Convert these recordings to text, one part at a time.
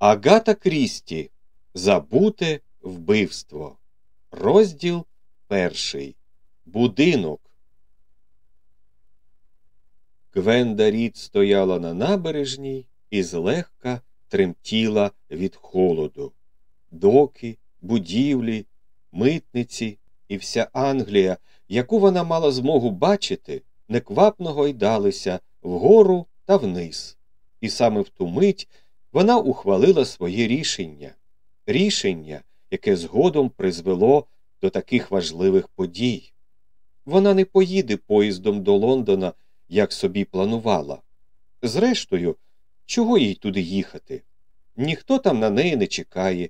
Агата Крісті Забуте вбивство. Розділ перший. Будинок. Гвенда Рід стояла на набережній і злегка тремтіла від холоду. Доки, будівлі, митниці і вся Англія, яку вона мала змогу бачити, неквапно гойдалися вгору та вниз. І саме в ту мить вона ухвалила своє рішення рішення, яке згодом призвело до таких важливих подій. Вона не поїде поїздом до Лондона, як собі планувала. Зрештою, чого їй туди їхати? Ніхто там на неї не чекає,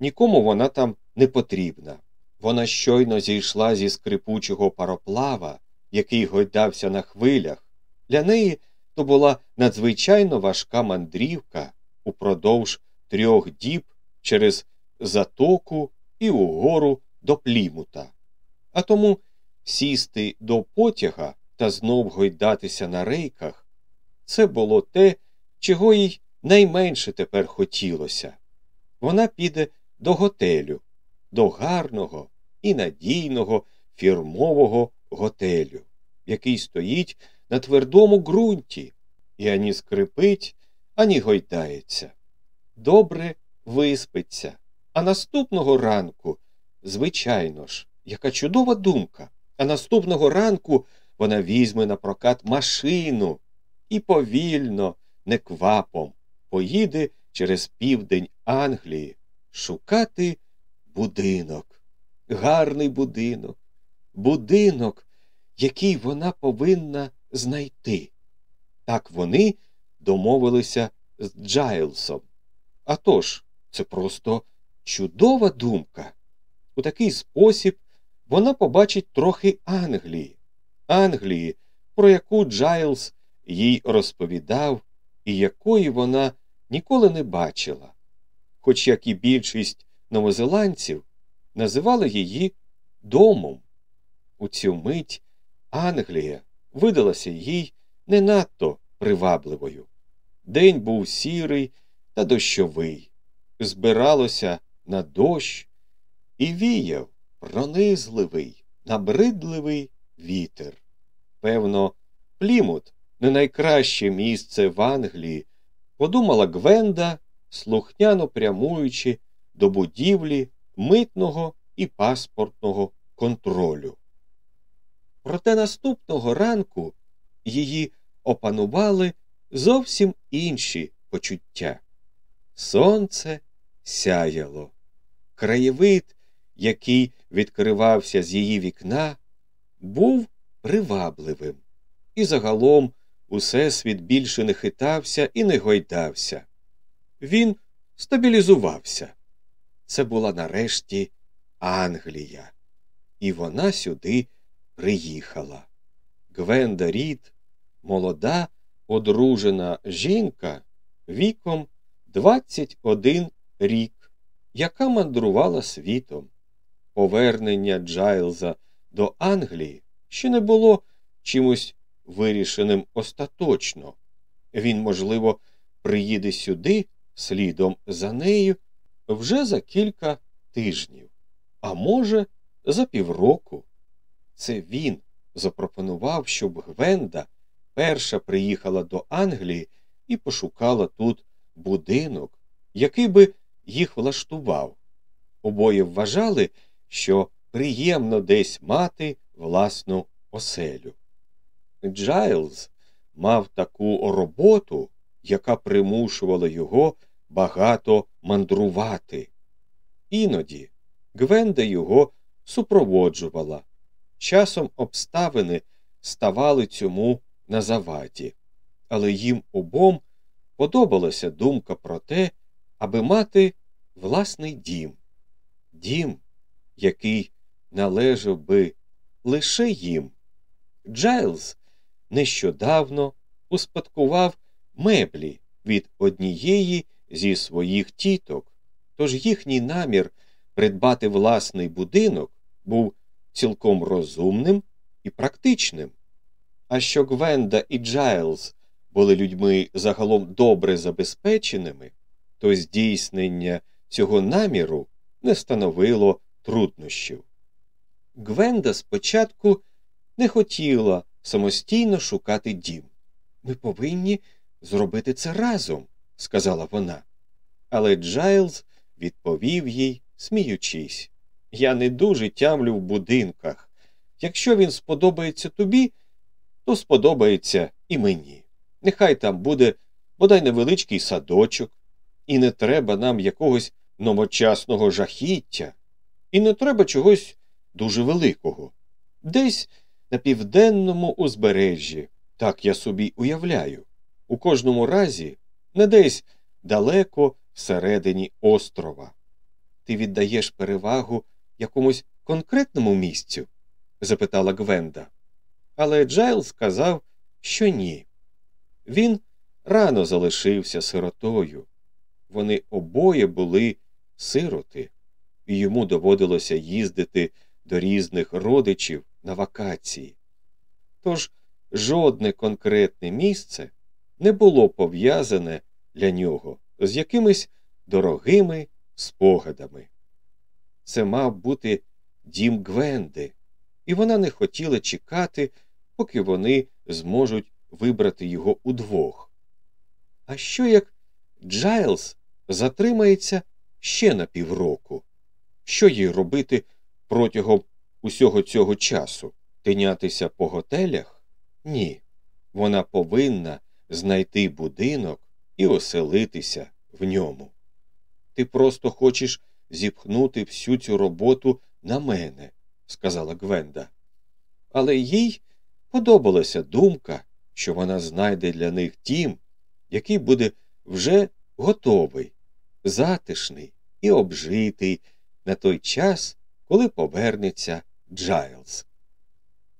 нікому вона там не потрібна. Вона щойно зійшла зі скрипучого пароплава, який гойдався на хвилях. Для неї то була надзвичайно важка мандрівка упродовж трьох діб через затоку і угору до плімута. А тому сісти до потяга та знов гойдатися на рейках це було те, чого їй найменше тепер хотілося. Вона піде до готелю, до гарного і надійного фірмового готелю, який стоїть на твердому ґрунті і ані скрипить, ані гойдається. Добре виспиться. А наступного ранку, звичайно ж, яка чудова думка. А наступного ранку вона візьме на прокат машину і повільно, неквапом, поїде через південь Англії шукати будинок, гарний будинок, будинок, який вона повинна знайти. Так вони домовилися з Джайлсом. А тож, це просто чудова думка. У такий спосіб вона побачить трохи Англії, Англії, про яку Джайлс їй розповідав і якої вона ніколи не бачила, хоч як і більшість новозеландців називали її домом. У цю мить Англія видалася їй не надто привабливою. День був сірий та дощовий збиралося на дощ і віяв пронизливий, набридливий вітер. Певно, Плімут не найкраще місце в Англії, подумала Гвенда, слухняно прямуючи до будівлі митного і паспортного контролю. Проте наступного ранку її опанували зовсім інші почуття. Сонце сяяло. Краєвид, який відкривався з її вікна, був привабливим, і загалом усесвіт більше не хитався і не гойдався. Він стабілізувався. Це була нарешті Англія, і вона сюди приїхала. Гвенда Рід, молода, одружена жінка, віком 21 рік, яка мандрувала світом. Повернення Джайлза до Англії ще не було чимось вирішеним остаточно. Він, можливо, приїде сюди слідом за нею вже за кілька тижнів, а може, за півроку. Це він запропонував, щоб Гвенда перша приїхала до Англії і пошукала тут будинок, який би їх влаштував. Обоє вважали, що приємно десь мати власну оселю. Джайлз мав таку роботу, яка примушувала його багато мандрувати. Іноді Гвенда його супроводжувала. Часом обставини ставали цьому на заваді, але їм обом подобалася думка про те, аби мати власний дім, дім, який належав би лише їм. Джайлз нещодавно успадкував меблі від однієї зі своїх тіток, тож їхній намір придбати власний будинок був цілком розумним і практичним. А що Гвенда і Джайлз були людьми загалом добре забезпеченими, то здійснення цього наміру не становило труднощів. Гвенда спочатку не хотіла самостійно шукати дім. Ми повинні зробити це разом, сказала вона. Але Джайлз відповів їй, сміючись Я не дуже тямлю в будинках. Якщо він сподобається тобі, то сподобається і мені. Нехай там буде бодай невеличкий садочок, і не треба нам якогось новочасного жахіття, і не треба чогось дуже великого. Десь на південному узбережжі, так я собі уявляю, у кожному разі не десь далеко всередині острова. Ти віддаєш перевагу якомусь конкретному місцю? запитала Гвенда. Але Джайл сказав, що ні. Він рано залишився сиротою. Вони обоє були сироти, і йому доводилося їздити до різних родичів на вакації. Тож жодне конкретне місце не було пов'язане для нього з якимись дорогими спогадами. Це мав бути дім Гвенди, і вона не хотіла чекати, поки вони зможуть вибрати його удвох. А що як Джайлз затримається ще на півроку? Що їй робити протягом усього цього часу? Тинятися по готелях? Ні. Вона повинна знайти будинок і оселитися в ньому. Ти просто хочеш зіпхнути всю цю роботу на мене, сказала Гвенда. Але їй подобалася думка, що вона знайде для них тім, який буде вже готовий, затишний і обжитий на той час, коли повернеться Джайлз.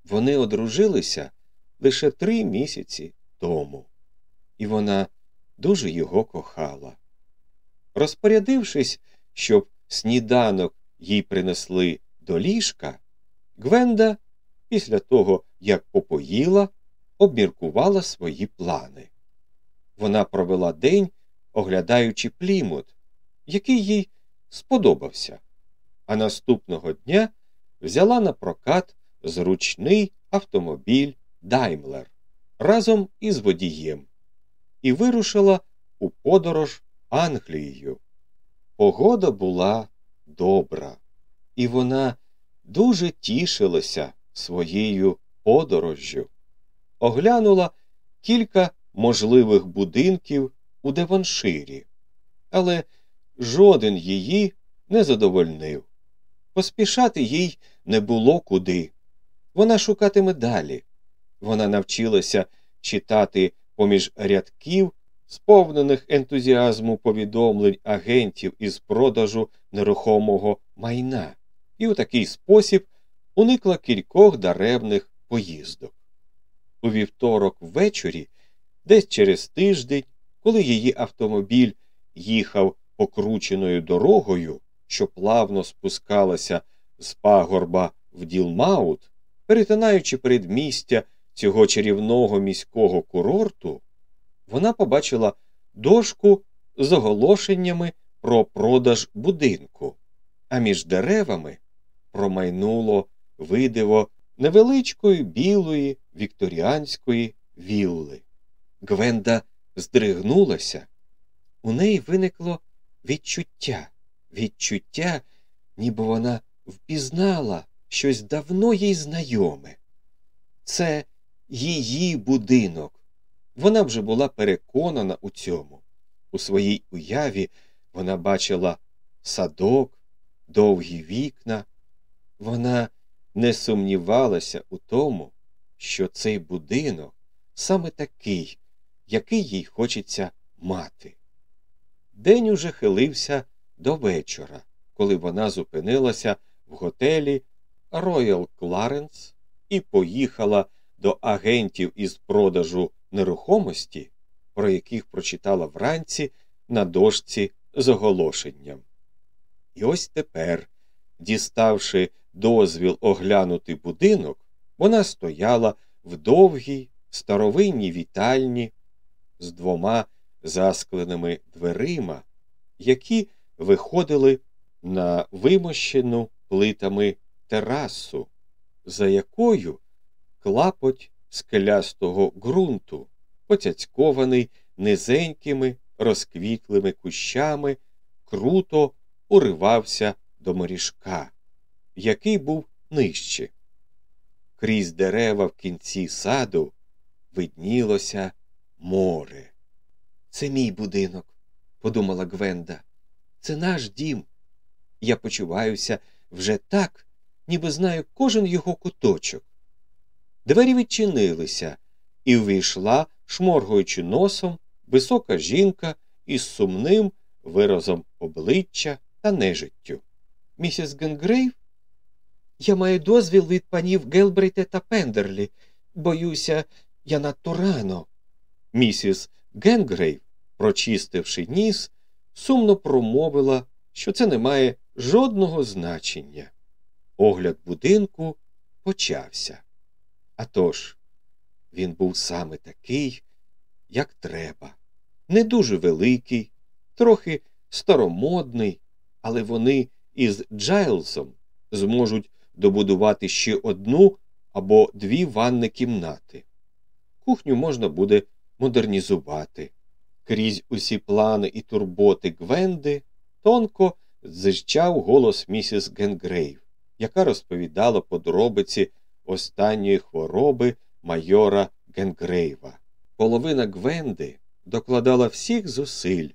Вони одружилися лише три місяці тому, і вона дуже його кохала. Розпорядившись, щоб сніданок їй принесли до ліжка, Гвенда, після того, як попоїла, обміркувала свої плани. Вона провела день, оглядаючи плімут, який їй сподобався, а наступного дня взяла на прокат зручний автомобіль Даймлер разом із водієм і вирушила у подорож Англією. Погода була добра, і вона дуже тішилася своєю подорожжю. Оглянула кілька можливих будинків у Деванширі, але жоден її не задовольнив. Поспішати їй не було куди. Вона шукатиме далі. Вона навчилася читати поміж рядків, сповнених ентузіазму повідомлень агентів із продажу нерухомого майна, і у такий спосіб уникла кількох даремних поїздок. У вівторок ввечері, десь через тиждень, коли її автомобіль їхав покрученою дорогою, що плавно спускалася з пагорба в Ділмаут, перетинаючи передмістя цього чарівного міського курорту, вона побачила дошку з оголошеннями про продаж будинку, а між деревами промайнуло видиво невеличкої білої вікторіанської вілли. Гвенда здригнулася. У неї виникло відчуття, відчуття, ніби вона впізнала щось давно їй знайоме. Це її будинок. Вона вже була переконана у цьому. У своїй уяві вона бачила садок, довгі вікна. Вона не сумнівалася у тому, що цей будинок саме такий, який їй хочеться мати. День уже хилився до вечора, коли вона зупинилася в готелі Royal Clarence і поїхала до агентів із продажу нерухомості, про яких прочитала вранці на дошці з оголошенням. І ось тепер, діставши дозвіл оглянути будинок, вона стояла в довгій старовинній вітальні з двома заскленими дверима, які виходили на вимощену плитами терасу, за якою клапоть скелястого ґрунту, поцяцькований низенькими розквітлими кущами, круто уривався до моріжка, який був нижче. Крізь дерева в кінці саду виднілося море. Це мій будинок, подумала Гвенда. Це наш дім. Я почуваюся вже так, ніби знаю кожен його куточок. Двері відчинилися, і увійшла, шморгуючи носом, висока жінка із сумним виразом обличчя та нежиттю. Місіс Генгрейв? Я маю дозвіл від панів Гелбрейте та Пендерлі. Боюся, я надто рано. Місіс Генгрейв, прочистивши ніс, сумно промовила, що це не має жодного значення. Огляд будинку почався. Атож, він був саме такий, як треба. Не дуже великий, трохи старомодний, але вони із Джайлсом зможуть добудувати ще одну або дві ванни кімнати. Кухню можна буде модернізувати. Крізь усі плани і турботи Гвенди тонко зищав голос місіс Генгрейв, яка розповідала подробиці останньої хвороби майора Генгрейва. Половина Гвенди докладала всіх зусиль,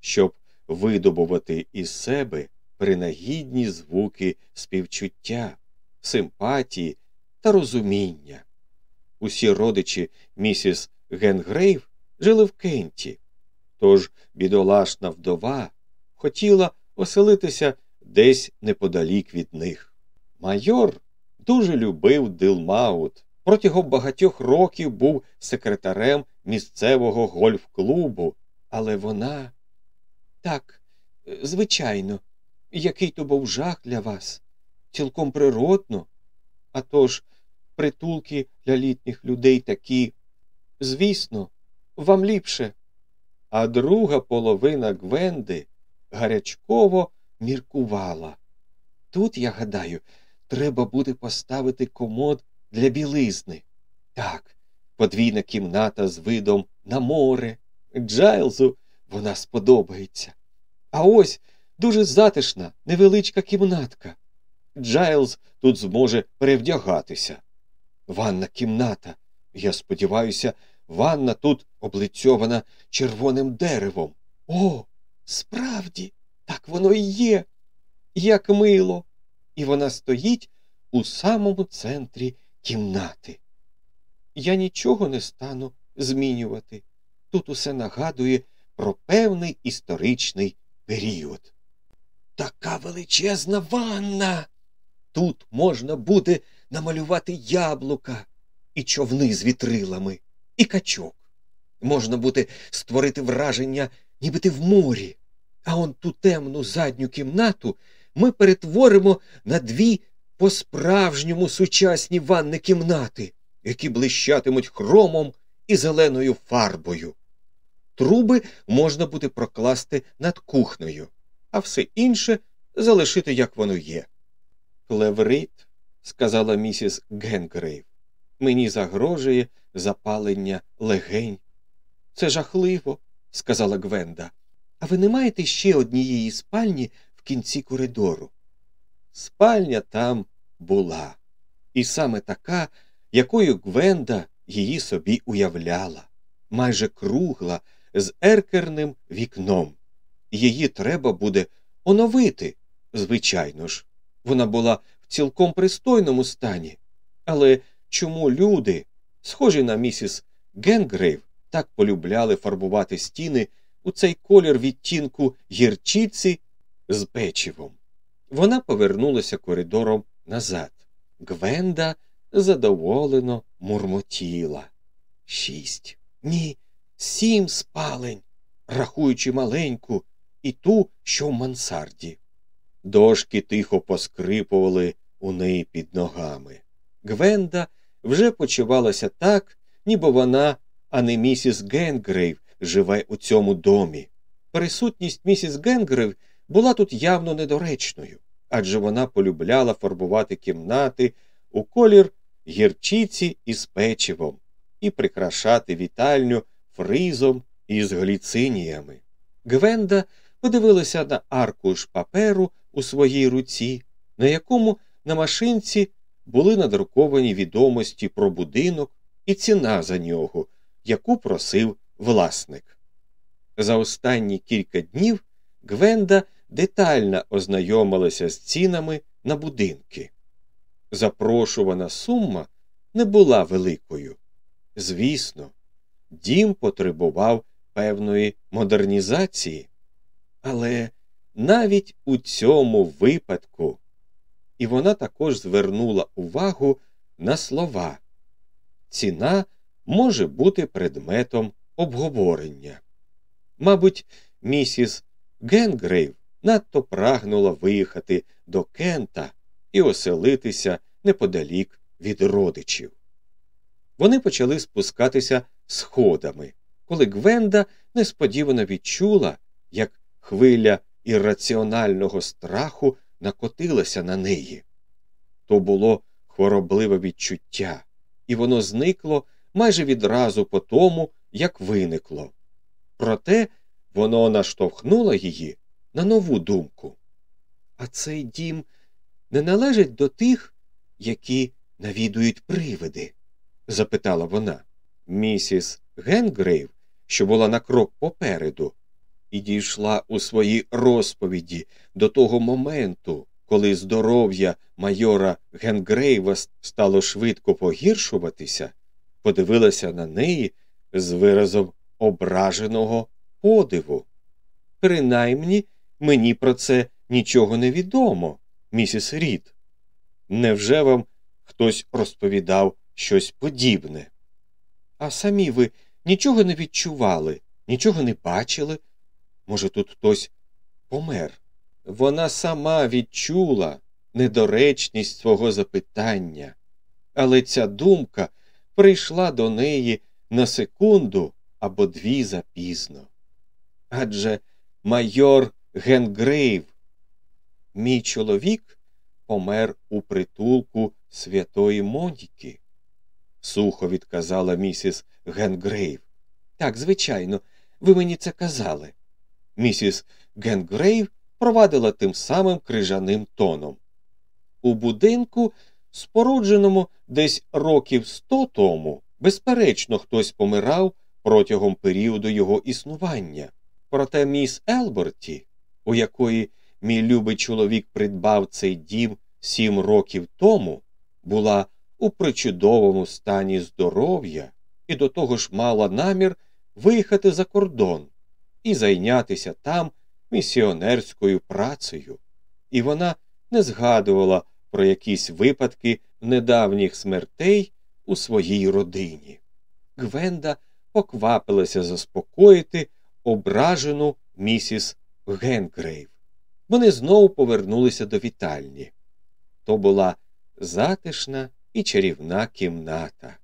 щоб видобувати із себе принагідні звуки співчуття, симпатії та розуміння. Усі родичі місіс Генгрейв жили в Кенті, тож бідолашна вдова хотіла оселитися десь неподалік від них. Майор дуже любив Дилмаут. Протягом багатьох років був секретарем місцевого гольф-клубу, але вона так, звичайно, який то був жах для вас, цілком природно. А тож, притулки для літніх людей такі, звісно, вам ліпше. А друга половина Гвенди гарячково міркувала. Тут, я гадаю, треба буде поставити комод для білизни. Так, подвійна кімната з видом на море. Джайлзу вона сподобається. А ось дуже затишна, невеличка кімнатка. Джайлз тут зможе перевдягатися. Ванна кімната. Я сподіваюся, ванна тут облицьована червоним деревом. О, справді, так воно і є. Як мило. І вона стоїть у самому центрі кімнати. Я нічого не стану змінювати. Тут усе нагадує про певний історичний період. Така величезна ванна. Тут можна буде намалювати яблука і човни з вітрилами, і качок. Можна буде створити враження, ніби ти в морі. А он ту темну задню кімнату ми перетворимо на дві по справжньому сучасні ванни кімнати, які блищатимуть хромом і зеленою фарбою. Труби можна буде прокласти над кухнею, а все інше залишити, як воно є. Клеврит, сказала місіс Генгрейв, мені загрожує запалення легень. Це жахливо, сказала Гвенда. А ви не маєте ще однієї спальні в кінці коридору? Спальня там була, і саме така, якою Гвенда її собі уявляла, майже кругла, з еркерним вікном. Її треба буде оновити, звичайно ж. Вона була в цілком пристойному стані. Але чому люди, схожі на місіс Генгрейв, так полюбляли фарбувати стіни у цей колір відтінку гірчиці з печивом? Вона повернулася коридором назад. Гвенда задоволено мурмотіла. Шість. Ні, сім спалень, рахуючи маленьку і ту, що в мансарді. Дошки тихо поскрипували у неї під ногами. Гвенда вже почувалася так, ніби вона, а не місіс Генгрейв, живе у цьому домі. присутність місіс Генгрев була тут явно недоречною, адже вона полюбляла фарбувати кімнати у колір гірчиці із печивом і прикрашати вітальню фризом із гліциніями. Гвенда подивилася на аркуш паперу у своїй руці, на якому на машинці були надруковані відомості про будинок і ціна за нього, яку просив власник. За останні кілька днів Гвенда детально ознайомилася з цінами на будинки. Запрошувана сума не була великою. Звісно, дім потребував певної модернізації, але навіть у цьому випадку і вона також звернула увагу на слова ціна може бути предметом обговорення. Мабуть, місіс Генгрейв надто прагнула виїхати до Кента і оселитися неподалік від родичів. Вони почали спускатися сходами, коли Гвенда несподівано відчула, як хвиля ірраціонального страху накотилася на неї. То було хворобливе відчуття, і воно зникло майже відразу по тому, як виникло. Проте воно наштовхнуло її на нову думку. А цей дім не належить до тих, які навідують привиди? запитала вона. Місіс Генгрейв, що була на крок попереду, і дійшла у своїй розповіді до того моменту, коли здоров'я майора Генгрейва стало швидко погіршуватися, подивилася на неї з виразом ображеного подиву. Принаймні мені про це нічого не відомо, місіс Рід. Невже вам хтось розповідав щось подібне? А самі ви нічого не відчували, нічого не бачили? Може, тут хтось помер? Вона сама відчула недоречність свого запитання, але ця думка прийшла до неї на секунду або дві запізно. Адже майор Генгрейв, мій чоловік помер у притулку святої Моніки, сухо відказала місіс Генгрейв. Так, звичайно, ви мені це казали. Місіс Генгрейв провадила тим самим крижаним тоном. У будинку, спорудженому десь років сто тому, безперечно, хтось помирав протягом періоду його існування. Проте міс Елборті, у якої мій любий чоловік придбав цей дім сім років тому, була у причудовому стані здоров'я і до того ж мала намір виїхати за кордон і зайнятися там місіонерською працею, і вона не згадувала про якісь випадки недавніх смертей у своїй родині. Гвенда поквапилася заспокоїти ображену місіс Генгрейв. Вони знову повернулися до вітальні. То була затишна і чарівна кімната.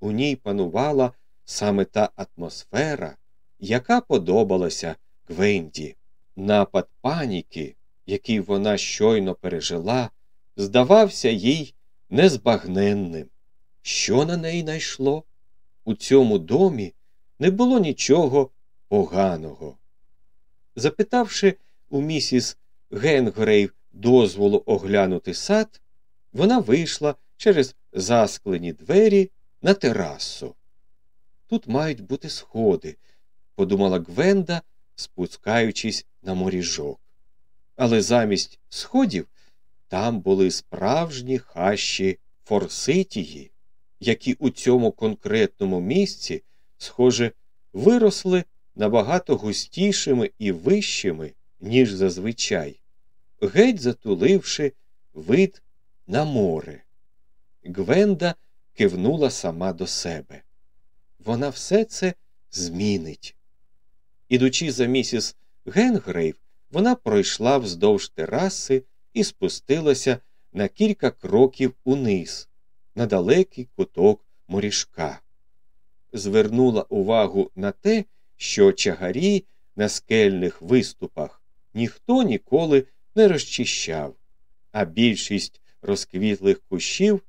У ній панувала саме та атмосфера, яка подобалася Гвенді. Напад паніки, який вона щойно пережила, здавався їй незбагненним. Що на неї найшло? У цьому домі не було нічого поганого. Запитавши у місіс Генгрейв дозволу оглянути сад, вона вийшла через засклені двері на терасу. Тут мають бути сходи, подумала Гвенда, спускаючись на моріжок. Але замість сходів там були справжні хащі форситії, які у цьому конкретному місці, схоже, виросли набагато густішими і вищими, ніж зазвичай, геть затуливши вид на море. Гвенда кивнула сама до себе. Вона все це змінить. Ідучи за місіс Генгрейв, вона пройшла вздовж тераси і спустилася на кілька кроків униз, на далекий куток морішка. Звернула увагу на те, що чагарі на скельних виступах ніхто ніколи не розчищав, а більшість розквітлих кущів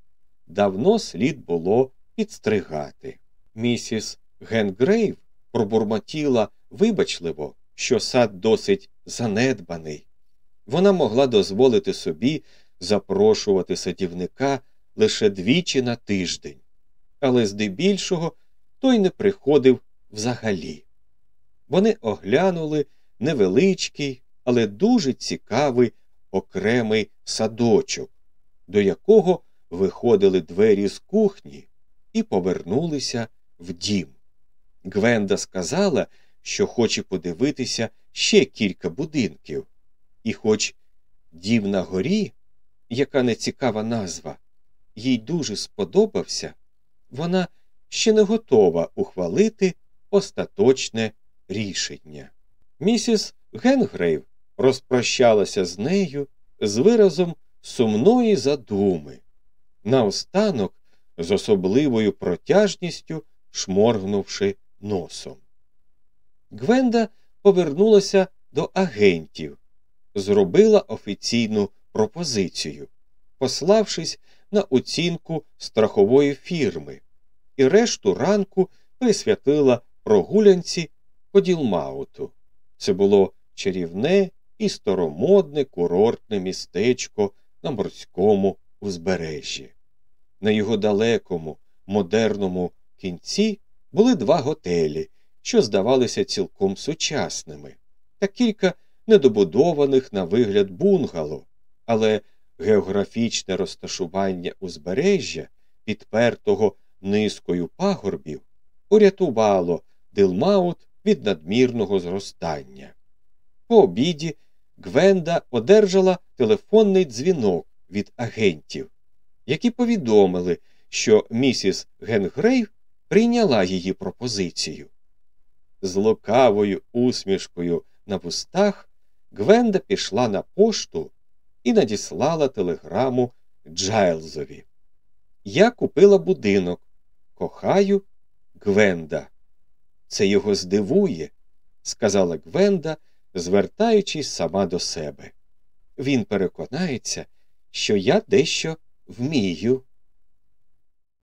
давно слід було підстригати. Місіс Генгрейв пробурмотіла вибачливо, що сад досить занедбаний. Вона могла дозволити собі запрошувати садівника лише двічі на тиждень, але здебільшого той не приходив взагалі. Вони оглянули невеличкий, але дуже цікавий окремий садочок, до якого виходили двері з кухні і повернулися в дім. Гвенда сказала, що хоче подивитися ще кілька будинків, і хоч дім на горі, яка нецікава назва, їй дуже сподобався, вона ще не готова ухвалити остаточне рішення. Місіс Генгрейв розпрощалася з нею з виразом сумної задуми. Наостанок, з особливою протяжністю шморгнувши носом. Гвенда повернулася до агентів, зробила офіційну пропозицію, пославшись на оцінку страхової фірми, і решту ранку присвятила прогулянці по Ділмауту. Це було чарівне і старомодне курортне містечко на морському узбережжі. На його далекому, модерному кінці були два готелі, що здавалися цілком сучасними, та кілька недобудованих на вигляд бунгало, але географічне розташування узбережжя, підпертого низкою пагорбів, урятувало Ділмаут від надмірного зростання. По обіді Гвенда одержала телефонний дзвінок від агентів, які повідомили, що місіс Генгрейв прийняла її пропозицію. З лукавою усмішкою на вустах Гвенда пішла на пошту і надіслала телеграму Джайлзові. Я купила будинок. Кохаю Гвенда. Це його здивує, сказала Гвенда, звертаючись сама до себе. Він переконається, що я дещо вмію.